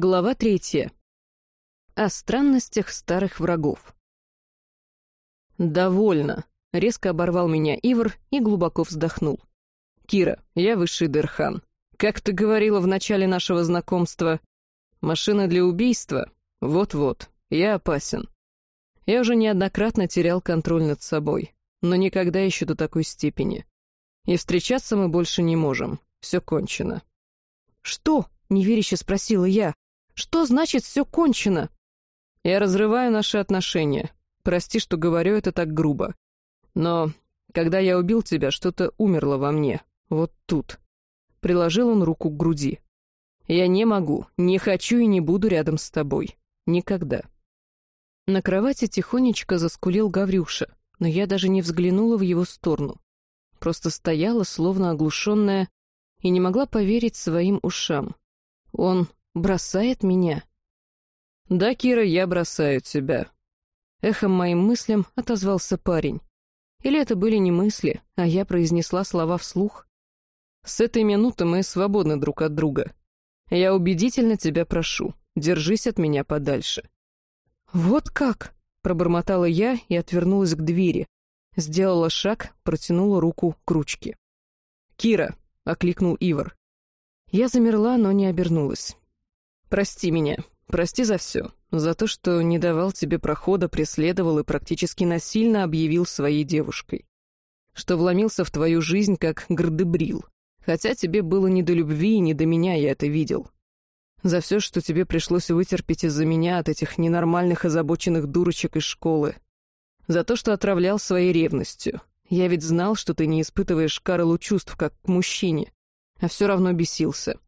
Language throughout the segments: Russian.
Глава третья. О странностях старых врагов. «Довольно», — резко оборвал меня Ивар и глубоко вздохнул. «Кира, я высший Дерхан. Как ты говорила в начале нашего знакомства, машина для убийства? Вот-вот, я опасен. Я уже неоднократно терял контроль над собой, но никогда еще до такой степени. И встречаться мы больше не можем. Все кончено». «Что?» — неверяще спросила я. «Что значит «все кончено»?» «Я разрываю наши отношения. Прости, что говорю это так грубо. Но когда я убил тебя, что-то умерло во мне. Вот тут». Приложил он руку к груди. «Я не могу, не хочу и не буду рядом с тобой. Никогда». На кровати тихонечко заскулил Гаврюша, но я даже не взглянула в его сторону. Просто стояла, словно оглушенная, и не могла поверить своим ушам. Он бросает меня. «Да, Кира, я бросаю тебя». Эхом моим мыслям отозвался парень. Или это были не мысли, а я произнесла слова вслух? «С этой минуты мы свободны друг от друга. Я убедительно тебя прошу, держись от меня подальше». «Вот как?» — пробормотала я и отвернулась к двери. Сделала шаг, протянула руку к ручке. «Кира!» — окликнул Ивар. Я замерла, но не обернулась. «Прости меня. Прости за все. За то, что не давал тебе прохода, преследовал и практически насильно объявил своей девушкой. Что вломился в твою жизнь, как грдебрил. Хотя тебе было не до любви и не до меня, я это видел. За все, что тебе пришлось вытерпеть из-за меня от этих ненормальных озабоченных дурочек из школы. За то, что отравлял своей ревностью. Я ведь знал, что ты не испытываешь Карлу чувств, как к мужчине а все равно бесился.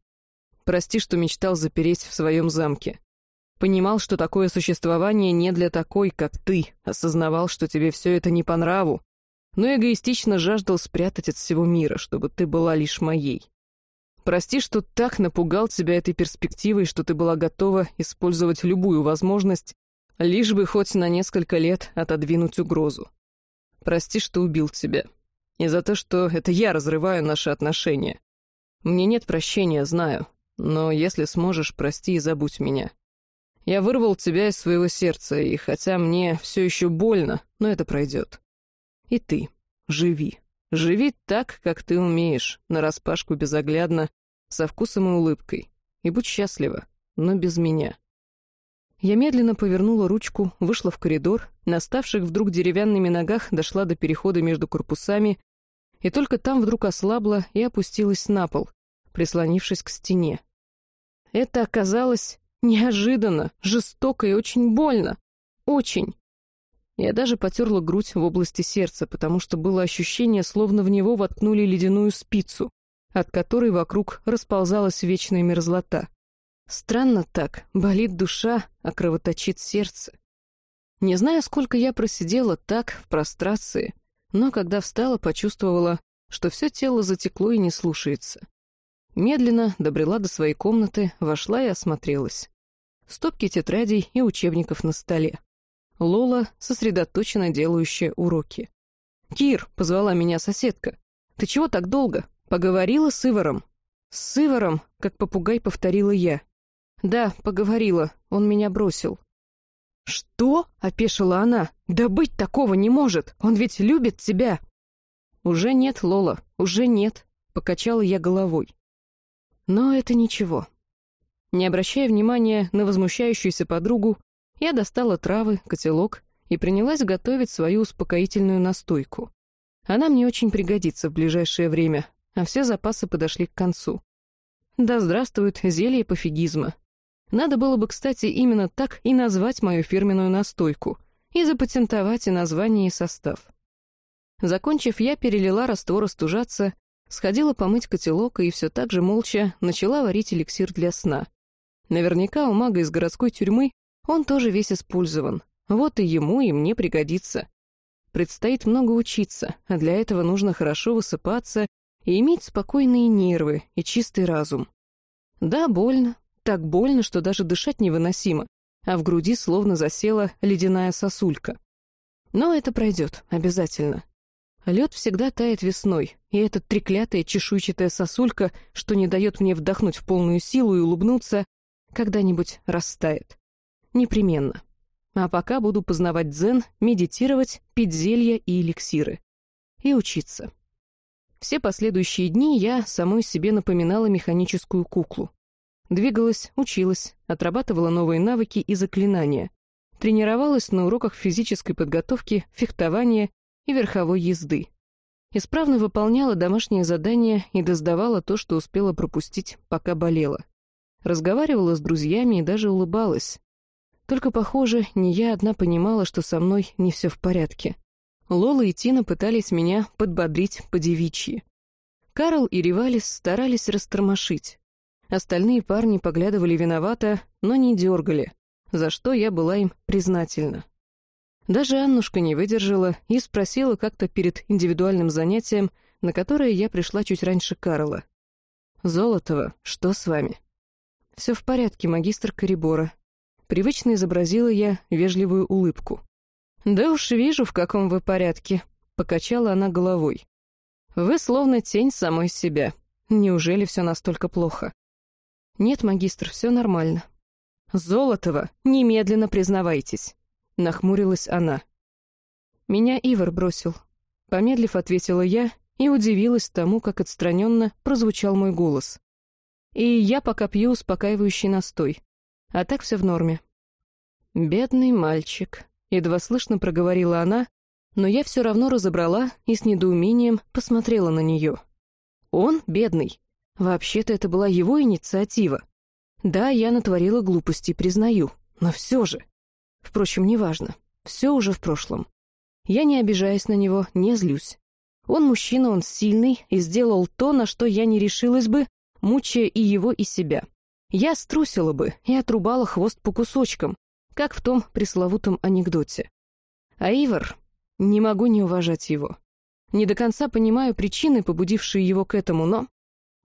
Прости, что мечтал запереть в своем замке. Понимал, что такое существование не для такой, как ты, осознавал, что тебе все это не по нраву, но эгоистично жаждал спрятать от всего мира, чтобы ты была лишь моей. Прости, что так напугал тебя этой перспективой, что ты была готова использовать любую возможность, лишь бы хоть на несколько лет отодвинуть угрозу. Прости, что убил тебя. И за то, что это я разрываю наши отношения. Мне нет прощения, знаю, но если сможешь, прости и забудь меня. Я вырвал тебя из своего сердца, и хотя мне все еще больно, но это пройдет. И ты, живи. Живи так, как ты умеешь, нараспашку безоглядно, со вкусом и улыбкой. И будь счастлива, но без меня. Я медленно повернула ручку, вышла в коридор, на ставших вдруг деревянными ногах дошла до перехода между корпусами и только там вдруг ослабла и опустилась на пол, прислонившись к стене. Это оказалось неожиданно, жестоко и очень больно. Очень. Я даже потерла грудь в области сердца, потому что было ощущение, словно в него воткнули ледяную спицу, от которой вокруг расползалась вечная мерзлота. Странно так, болит душа, а кровоточит сердце. Не знаю, сколько я просидела так, в прострации, но когда встала, почувствовала, что все тело затекло и не слушается. Медленно добрела до своей комнаты, вошла и осмотрелась. Стопки тетрадей и учебников на столе. Лола, сосредоточенно делающая уроки. «Кир», — позвала меня соседка, — «ты чего так долго? Поговорила с Иваром?» «С Иваром», — как попугай повторила я. «Да, поговорила, он меня бросил». «Что?» — опешила она. «Да быть такого не может! Он ведь любит тебя!» «Уже нет, Лола, уже нет», — покачала я головой. Но это ничего. Не обращая внимания на возмущающуюся подругу, я достала травы, котелок и принялась готовить свою успокоительную настойку. Она мне очень пригодится в ближайшее время, а все запасы подошли к концу. Да здравствует зелье пофигизма, надо было бы, кстати, именно так и назвать мою фирменную настойку, и запатентовать и название, и состав. Закончив, я перелила раствор остужаться, сходила помыть котелок и все так же молча начала варить эликсир для сна. Наверняка у мага из городской тюрьмы он тоже весь использован. Вот и ему, и мне пригодится. Предстоит много учиться, а для этого нужно хорошо высыпаться и иметь спокойные нервы и чистый разум. Да, больно, так больно, что даже дышать невыносимо, а в груди словно засела ледяная сосулька. Но это пройдет, обязательно. Лед всегда тает весной, и эта треклятая чешуйчатая сосулька, что не дает мне вдохнуть в полную силу и улыбнуться, когда-нибудь растает. Непременно. А пока буду познавать дзен, медитировать, пить зелья и эликсиры. И учиться. Все последующие дни я самой себе напоминала механическую куклу. Двигалась, училась, отрабатывала новые навыки и заклинания. Тренировалась на уроках физической подготовки, фехтования и верховой езды. Исправно выполняла домашние задания и доздавала то, что успела пропустить, пока болела. Разговаривала с друзьями и даже улыбалась. Только, похоже, не я одна понимала, что со мной не все в порядке. Лола и Тина пытались меня подбодрить по-девичьи. Карл и Ривалис старались растормошить. Остальные парни поглядывали виновато, но не дергали, за что я была им признательна. Даже Аннушка не выдержала и спросила как-то перед индивидуальным занятием, на которое я пришла чуть раньше Карла. «Золотова, что с вами?» «Все в порядке, магистр Корибора». Привычно изобразила я вежливую улыбку. «Да уж вижу, в каком вы порядке», — покачала она головой. «Вы словно тень самой себя. Неужели все настолько плохо?» «Нет, магистр, все нормально». «Золотова, немедленно признавайтесь», — нахмурилась она. «Меня Ивар бросил», — помедлив ответила я и удивилась тому, как отстраненно прозвучал мой голос. «И я пока пью успокаивающий настой. А так все в норме». «Бедный мальчик», Едва слышно проговорила она, но я все равно разобрала и с недоумением посмотрела на нее. Он бедный. Вообще-то это была его инициатива. Да, я натворила глупости, признаю, но все же. Впрочем, неважно. Все уже в прошлом. Я не обижаюсь на него, не злюсь. Он мужчина, он сильный и сделал то, на что я не решилась бы, мучая и его, и себя. Я струсила бы и отрубала хвост по кусочкам, как в том пресловутом анекдоте. А Ивар... Не могу не уважать его. Не до конца понимаю причины, побудившие его к этому, но...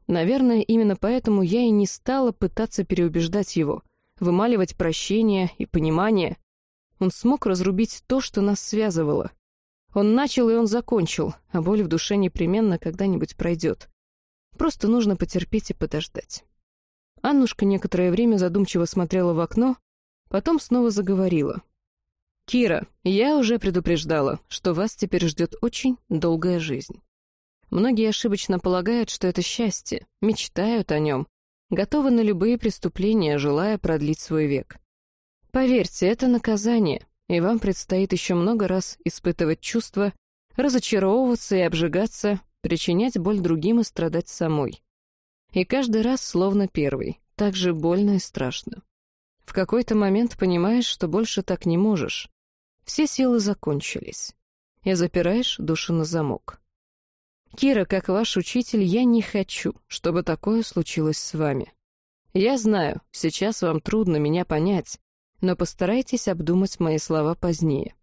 Наверное, именно поэтому я и не стала пытаться переубеждать его, вымаливать прощение и понимание. Он смог разрубить то, что нас связывало. Он начал, и он закончил, а боль в душе непременно когда-нибудь пройдет. Просто нужно потерпеть и подождать. Аннушка некоторое время задумчиво смотрела в окно, Потом снова заговорила. «Кира, я уже предупреждала, что вас теперь ждет очень долгая жизнь. Многие ошибочно полагают, что это счастье, мечтают о нем, готовы на любые преступления, желая продлить свой век. Поверьте, это наказание, и вам предстоит еще много раз испытывать чувства, разочаровываться и обжигаться, причинять боль другим и страдать самой. И каждый раз словно первый, так же больно и страшно. В какой-то момент понимаешь, что больше так не можешь. Все силы закончились. И запираешь душу на замок. Кира, как ваш учитель, я не хочу, чтобы такое случилось с вами. Я знаю, сейчас вам трудно меня понять, но постарайтесь обдумать мои слова позднее.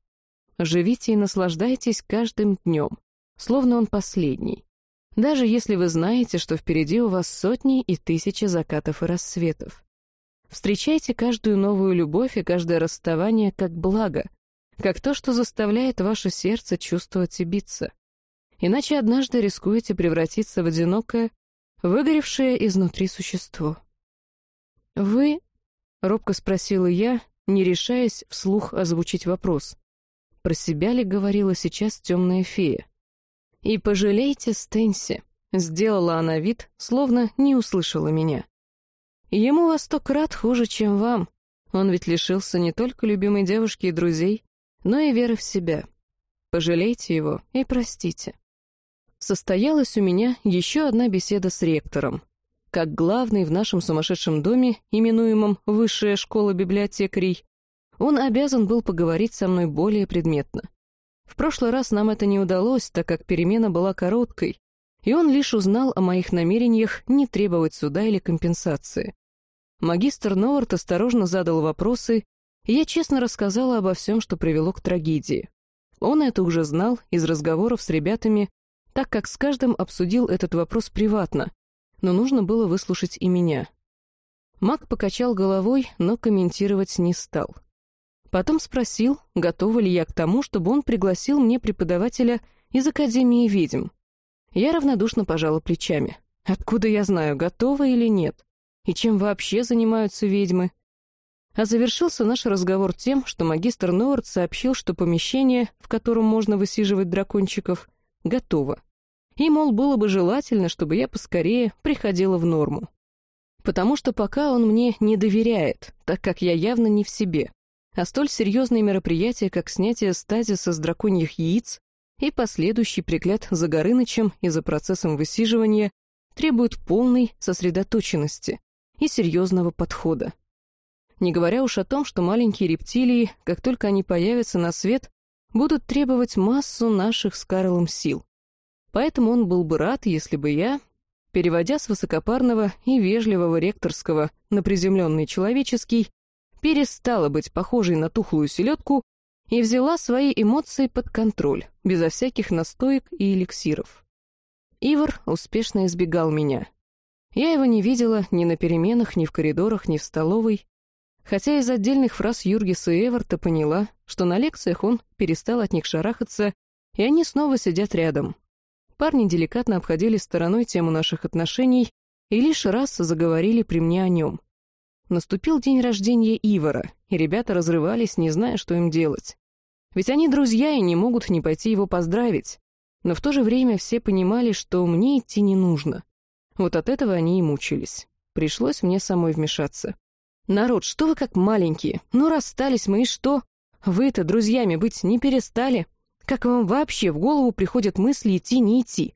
Живите и наслаждайтесь каждым днем, словно он последний. Даже если вы знаете, что впереди у вас сотни и тысячи закатов и рассветов. Встречайте каждую новую любовь и каждое расставание как благо, как то, что заставляет ваше сердце чувствовать и биться. Иначе однажды рискуете превратиться в одинокое, выгоревшее изнутри существо. «Вы?» — робко спросила я, не решаясь вслух озвучить вопрос. Про себя ли говорила сейчас темная фея? «И пожалейте Стэнси», — сделала она вид, словно не услышала меня. Ему во сто крат хуже, чем вам. Он ведь лишился не только любимой девушки и друзей, но и веры в себя. Пожалейте его и простите. Состоялась у меня еще одна беседа с ректором. Как главный в нашем сумасшедшем доме, именуемом «Высшая школа библиотекарей», он обязан был поговорить со мной более предметно. В прошлый раз нам это не удалось, так как перемена была короткой, и он лишь узнал о моих намерениях не требовать суда или компенсации. Магистр Новорт осторожно задал вопросы, и я честно рассказала обо всем, что привело к трагедии. Он это уже знал из разговоров с ребятами, так как с каждым обсудил этот вопрос приватно, но нужно было выслушать и меня. Маг покачал головой, но комментировать не стал. Потом спросил, готова ли я к тому, чтобы он пригласил мне преподавателя из Академии ведьм. Я равнодушно пожала плечами. Откуда я знаю, готова или нет? и чем вообще занимаются ведьмы. А завершился наш разговор тем, что магистр Норд сообщил, что помещение, в котором можно высиживать дракончиков, готово. И, мол, было бы желательно, чтобы я поскорее приходила в норму. Потому что пока он мне не доверяет, так как я явно не в себе. А столь серьезные мероприятия, как снятие стазиса с драконьих яиц и последующий пригляд за Горынычем и за процессом высиживания, требуют полной сосредоточенности и серьезного подхода. Не говоря уж о том, что маленькие рептилии, как только они появятся на свет, будут требовать массу наших с Карлом сил. Поэтому он был бы рад, если бы я, переводя с высокопарного и вежливого ректорского на приземленный человеческий, перестала быть похожей на тухлую селедку и взяла свои эмоции под контроль, безо всяких настоек и эликсиров. Ивар успешно избегал меня. Я его не видела ни на переменах, ни в коридорах, ни в столовой, Хотя из отдельных фраз Юргиса и Эверта поняла, что на лекциях он перестал от них шарахаться, и они снова сидят рядом. Парни деликатно обходили стороной тему наших отношений и лишь раз заговорили при мне о нем. Наступил день рождения Ивара, и ребята разрывались, не зная, что им делать. Ведь они друзья и не могут не пойти его поздравить. Но в то же время все понимали, что мне идти не нужно. Вот от этого они и мучились. Пришлось мне самой вмешаться. «Народ, что вы как маленькие? Ну, расстались мы, и что? Вы-то друзьями быть не перестали? Как вам вообще в голову приходят мысли идти, не идти?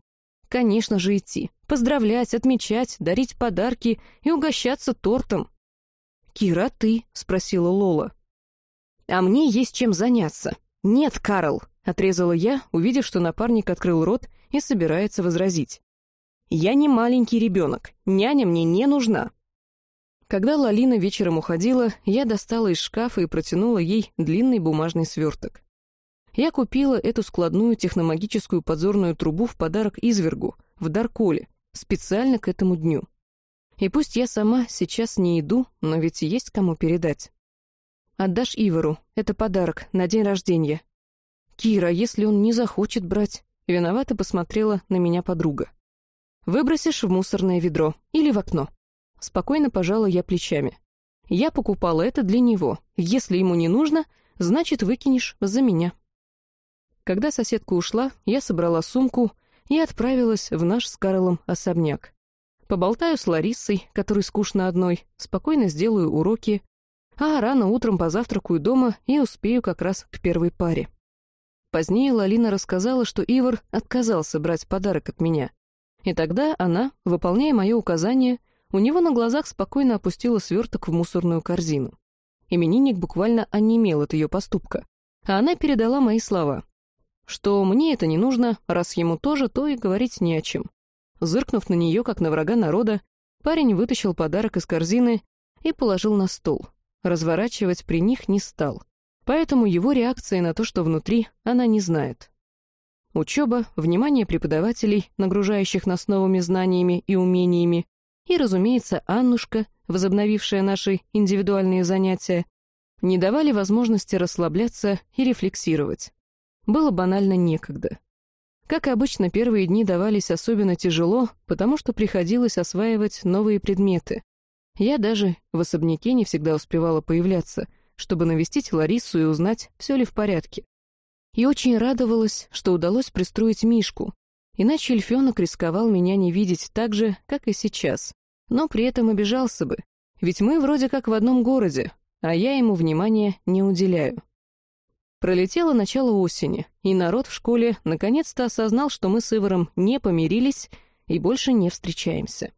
Конечно же, идти. Поздравлять, отмечать, дарить подарки и угощаться тортом». «Кира, ты?» — спросила Лола. «А мне есть чем заняться». «Нет, Карл», — отрезала я, увидев, что напарник открыл рот и собирается возразить. «Я не маленький ребенок, няня мне не нужна, когда Лалина вечером уходила, я достала из шкафа и протянула ей длинный бумажный сверток. Я купила эту складную техномагическую подзорную трубу в подарок извергу, в Дарколе, специально к этому дню. И пусть я сама сейчас не иду, но ведь есть кому передать. Отдашь Ивару, это подарок, на день рождения. Кира, если он не захочет брать, виновато посмотрела на меня подруга. Выбросишь в мусорное ведро или в окно. Спокойно пожала я плечами. Я покупала это для него. Если ему не нужно, значит, выкинешь за меня. Когда соседка ушла, я собрала сумку и отправилась в наш с Карлом особняк. Поболтаю с Ларисой, которой скучно одной, спокойно сделаю уроки, а рано утром позавтракаю дома и успею как раз к первой паре. Позднее Лалина рассказала, что Ивар отказался брать подарок от меня. И тогда она, выполняя мое указание, у него на глазах спокойно опустила сверток в мусорную корзину. Именинник буквально онемел от ее поступка, а она передала мои слова. Что мне это не нужно, раз ему тоже, то и говорить не о чем. Зыркнув на нее, как на врага народа, парень вытащил подарок из корзины и положил на стол. Разворачивать при них не стал. Поэтому его реакции на то, что внутри, она не знает. Учеба, внимание преподавателей, нагружающих нас новыми знаниями и умениями, и, разумеется, Аннушка, возобновившая наши индивидуальные занятия, не давали возможности расслабляться и рефлексировать. Было банально некогда. Как обычно, первые дни давались особенно тяжело, потому что приходилось осваивать новые предметы. Я даже в особняке не всегда успевала появляться, чтобы навестить Ларису и узнать, все ли в порядке. И очень радовалась, что удалось пристроить Мишку, Иначе эльфенок рисковал меня не видеть так же, как и сейчас. Но при этом обижался бы, ведь мы вроде как в одном городе, а я ему внимания не уделяю. Пролетело начало осени, и народ в школе наконец-то осознал, что мы с Иваром не помирились и больше не встречаемся.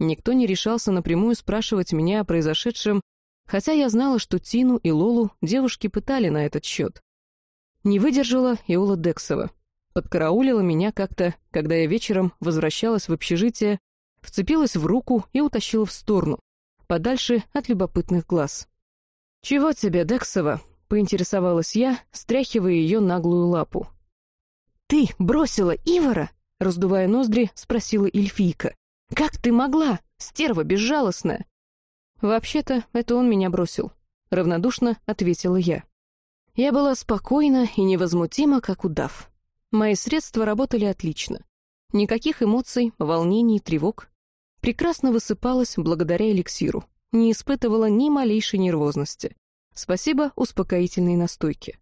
Никто не решался напрямую спрашивать меня о произошедшем, хотя я знала, что Тину и Лолу девушки пытали на этот счет. Не выдержала Иола Дексова, подкараулила меня как-то, когда я вечером возвращалась в общежитие, вцепилась в руку и утащила в сторону, подальше от любопытных глаз. «Чего тебе, Дексова?» — поинтересовалась я, стряхивая ее наглую лапу. «Ты бросила Ивара?» — раздувая ноздри, спросила эльфийка. «Как ты могла, стерва безжалостная?» «Вообще-то, это он меня бросил», — равнодушно ответила я. Я была спокойна и невозмутима, как удав. Мои средства работали отлично. Никаких эмоций, волнений, тревог. прекрасно высыпалась благодаря эликсиру, не испытывала ни малейшей нервозности. Спасибо успокоительной настойке.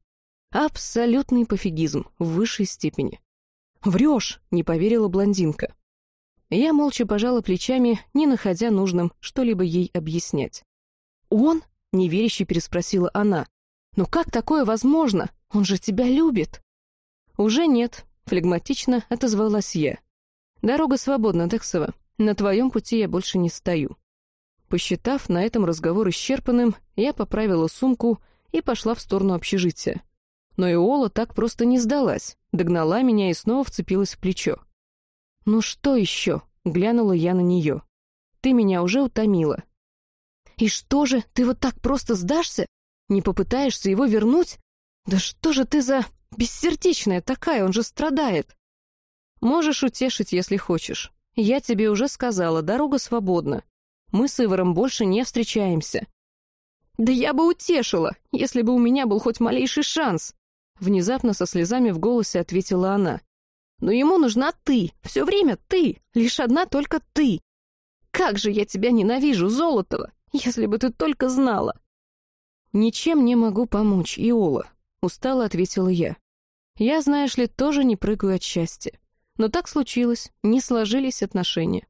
Абсолютный пофигизм в высшей степени. «Врешь!» — не поверила блондинка. Я молча пожала плечами, не находя нужным что-либо ей объяснять. «Он?» — неверяще переспросила она. «Но как такое возможно? Он же тебя любит!» «Уже нет», — флегматично отозвалась я. «Дорога свободна, Дексова. На твоем пути я больше не стою». Посчитав на этом разговор исчерпанным, я поправила сумку и пошла в сторону общежития. Но Иола так просто не сдалась, догнала меня и снова вцепилась в плечо. «Ну что еще?» — глянула я на нее. «Ты меня уже утомила». «И что же, ты вот так просто сдашься? Не попытаешься его вернуть? Да что же ты за бессердечная такая, он же страдает!» «Можешь утешить, если хочешь. Я тебе уже сказала, дорога свободна. Мы с Иваром больше не встречаемся». «Да я бы утешила, если бы у меня был хоть малейший шанс!» Внезапно со слезами в голосе ответила она. «Но ему нужна ты, все время ты, лишь одна только ты. Как же я тебя ненавижу, Золотого, если бы ты только знала!» «Ничем не могу помочь, Иола», — устало ответила я. «Я, знаешь ли, тоже не прыгаю от счастья. Но так случилось, не сложились отношения.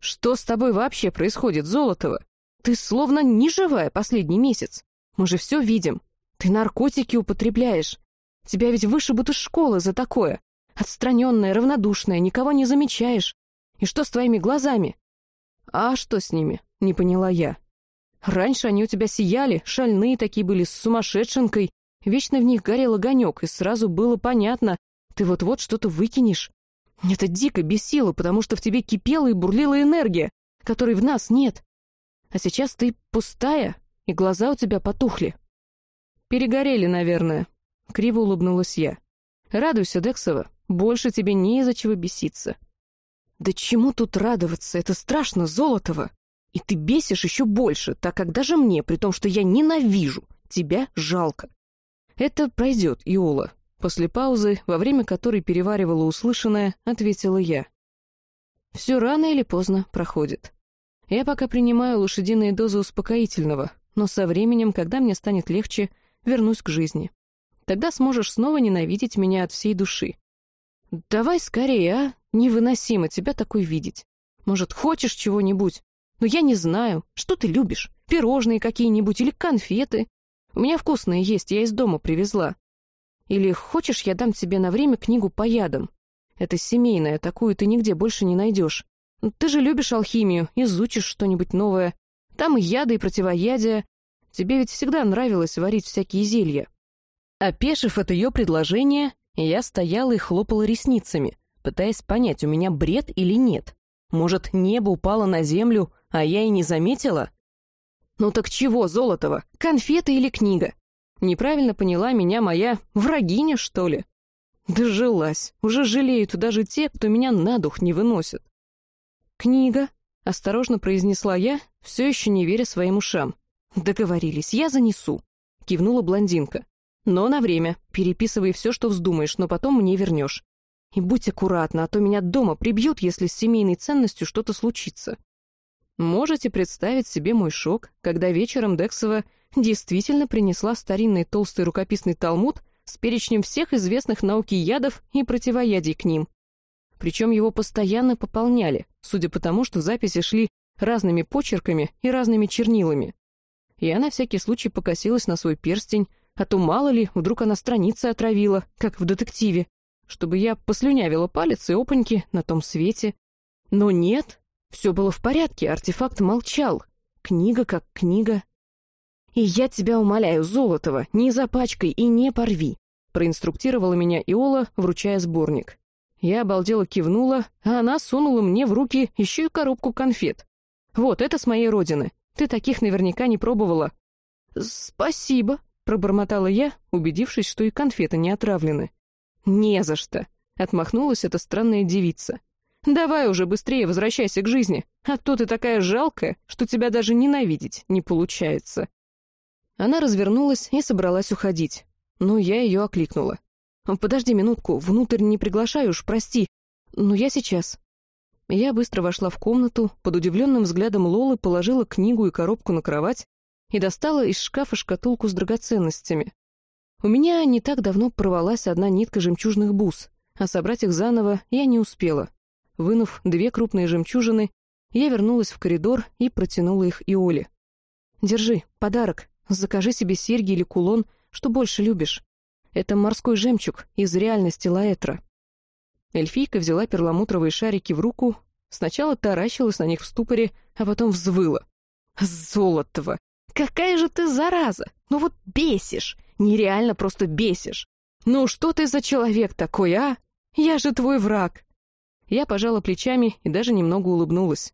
«Что с тобой вообще происходит, Золотова? Ты словно неживая последний месяц. Мы же все видим. Ты наркотики употребляешь. Тебя ведь вышибут из школы за такое. Отстраненная, равнодушная, никого не замечаешь. И что с твоими глазами?» «А что с ними?» — не поняла я. «Раньше они у тебя сияли, шальные такие были, с сумасшедшенкой. Вечно в них горел огонек, и сразу было понятно, ты вот-вот что-то выкинешь. Это дико бесило, потому что в тебе кипела и бурлила энергия, которой в нас нет. А сейчас ты пустая, и глаза у тебя потухли. Перегорели, наверное. Криво улыбнулась я. Радуйся, Дексова, больше тебе не из-за чего беситься. Да чему тут радоваться, это страшно, Золотого. И ты бесишь еще больше, так как даже мне, при том, что я ненавижу, тебя жалко. Это пройдет, Иола, После паузы, во время которой переваривала услышанное, ответила я. «Все рано или поздно проходит. Я пока принимаю лошадиные дозы успокоительного, но со временем, когда мне станет легче, вернусь к жизни. Тогда сможешь снова ненавидеть меня от всей души. Давай скорее, а? Невыносимо тебя такой видеть. Может, хочешь чего-нибудь? Но я не знаю. Что ты любишь? Пирожные какие-нибудь или конфеты? У меня вкусные есть, я из дома привезла. Или хочешь, я дам тебе на время книгу по ядам? Это семейная, такую ты нигде больше не найдешь. Ты же любишь алхимию, изучишь что-нибудь новое. Там и яды, и противоядия. Тебе ведь всегда нравилось варить всякие зелья». Опешив от ее предложения, я стояла и хлопала ресницами, пытаясь понять, у меня бред или нет. Может, небо упало на землю, а я и не заметила? «Ну так чего, Золотого, конфеты или книга? Неправильно поняла меня моя врагиня, что ли? Дожилась. Уже жалеют даже те, кто меня на дух не выносит. «Книга», — осторожно произнесла я, все еще не веря своим ушам. «Договорились, я занесу», — кивнула блондинка. «Но на время. Переписывай все, что вздумаешь, но потом мне вернешь. И будь аккуратна, а то меня дома прибьют, если с семейной ценностью что-то случится». Можете представить себе мой шок, когда вечером Дексова действительно принесла старинный толстый рукописный талмуд с перечнем всех известных науки ядов и противоядий к ним. Причем его постоянно пополняли, судя по тому, что записи шли разными почерками и разными чернилами. Я на всякий случай покосилась на свой перстень, а то мало ли, вдруг она страницы отравила, как в детективе, чтобы я послюнявила палец и опаньки на том свете. Но нет, все было в порядке, артефакт молчал. Книга как книга. «И я тебя умоляю, Золотого, не запачкай и не порви», проинструктировала меня Иола, вручая сборник. Я обалдела кивнула, а она сунула мне в руки еще и коробку конфет. «Вот, это с моей родины. Ты таких наверняка не пробовала». «Спасибо», — пробормотала я, убедившись, что и конфеты не отравлены. «Не за что», — отмахнулась эта странная девица. «Давай уже быстрее возвращайся к жизни, а то ты такая жалкая, что тебя даже ненавидеть не получается». Она развернулась и собралась уходить. Но я ее окликнула. «Подожди минутку, внутрь не приглашаю уж, прости. Но я сейчас». Я быстро вошла в комнату, под удивленным взглядом Лолы положила книгу и коробку на кровать и достала из шкафа шкатулку с драгоценностями. У меня не так давно порвалась одна нитка жемчужных бус, а собрать их заново я не успела. Вынув две крупные жемчужины, я вернулась в коридор и протянула их Иоле. «Держи, подарок. Закажи себе серьги или кулон, что больше любишь. Это морской жемчуг из реальности Лаэтра». Эльфийка взяла перламутровые шарики в руку, сначала таращилась на них в ступоре, а потом взвыла. «Золотого! Какая же ты зараза! Ну вот бесишь! Нереально просто бесишь! Ну что ты за человек такой, а? Я же твой враг!» Я пожала плечами и даже немного улыбнулась.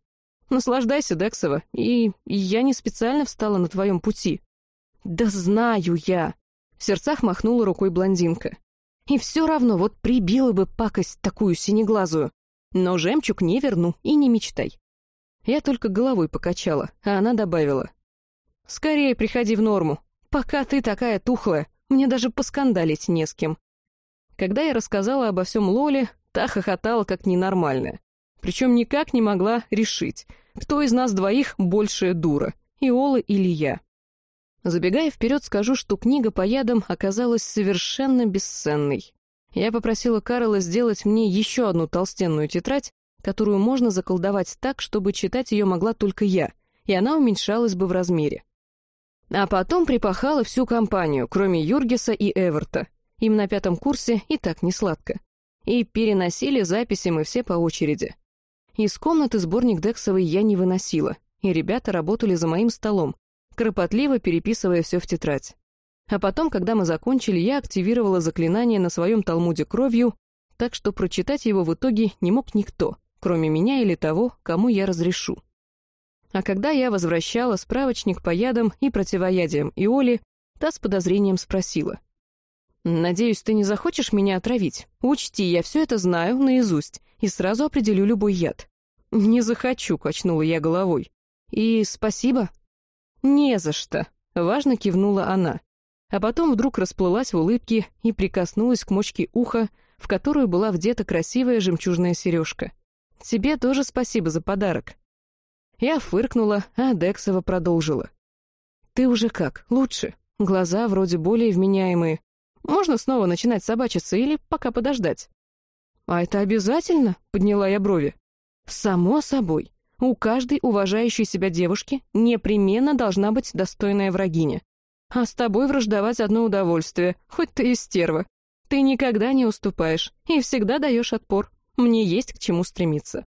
«Наслаждайся, Дексова, и я не специально встала на твоем пути». «Да знаю я!» — в сердцах махнула рукой блондинка. И все равно вот прибила бы пакость такую синеглазую. Но жемчуг не верну и не мечтай. Я только головой покачала, а она добавила. «Скорее приходи в норму. Пока ты такая тухлая, мне даже поскандалить не с кем». Когда я рассказала обо всем Лоле, та хохотала как ненормальная. Причем никак не могла решить, кто из нас двоих большая дура, Иола или я. Забегая вперед, скажу, что книга по ядам оказалась совершенно бесценной. Я попросила Карла сделать мне еще одну толстенную тетрадь, которую можно заколдовать так, чтобы читать ее могла только я, и она уменьшалась бы в размере. А потом припахала всю компанию, кроме Юргиса и Эверта. Им на пятом курсе и так не сладко. И переносили записи мы все по очереди. Из комнаты сборник Дексовой я не выносила, и ребята работали за моим столом, кропотливо переписывая все в тетрадь. А потом, когда мы закончили, я активировала заклинание на своем талмуде кровью, так что прочитать его в итоге не мог никто, кроме меня или того, кому я разрешу. А когда я возвращала справочник по ядам и противоядиям Иоли, та с подозрением спросила. «Надеюсь, ты не захочешь меня отравить? Учти, я все это знаю наизусть и сразу определю любой яд». «Не захочу», — качнула я головой. «И спасибо», «Не за что», — важно кивнула она. А потом вдруг расплылась в улыбке и прикоснулась к мочке уха, в которую была вдета красивая жемчужная сережка. «Тебе тоже спасибо за подарок». Я фыркнула, а Дексова продолжила. «Ты уже как, лучше. Глаза вроде более вменяемые. Можно снова начинать собачиться или пока подождать?» «А это обязательно?» — подняла я брови. «Само собой. У каждой уважающей себя девушки непременно должна быть достойная врагиня. А с тобой враждовать одно удовольствие, хоть ты и стерва. Ты никогда не уступаешь и всегда даешь отпор. Мне есть к чему стремиться.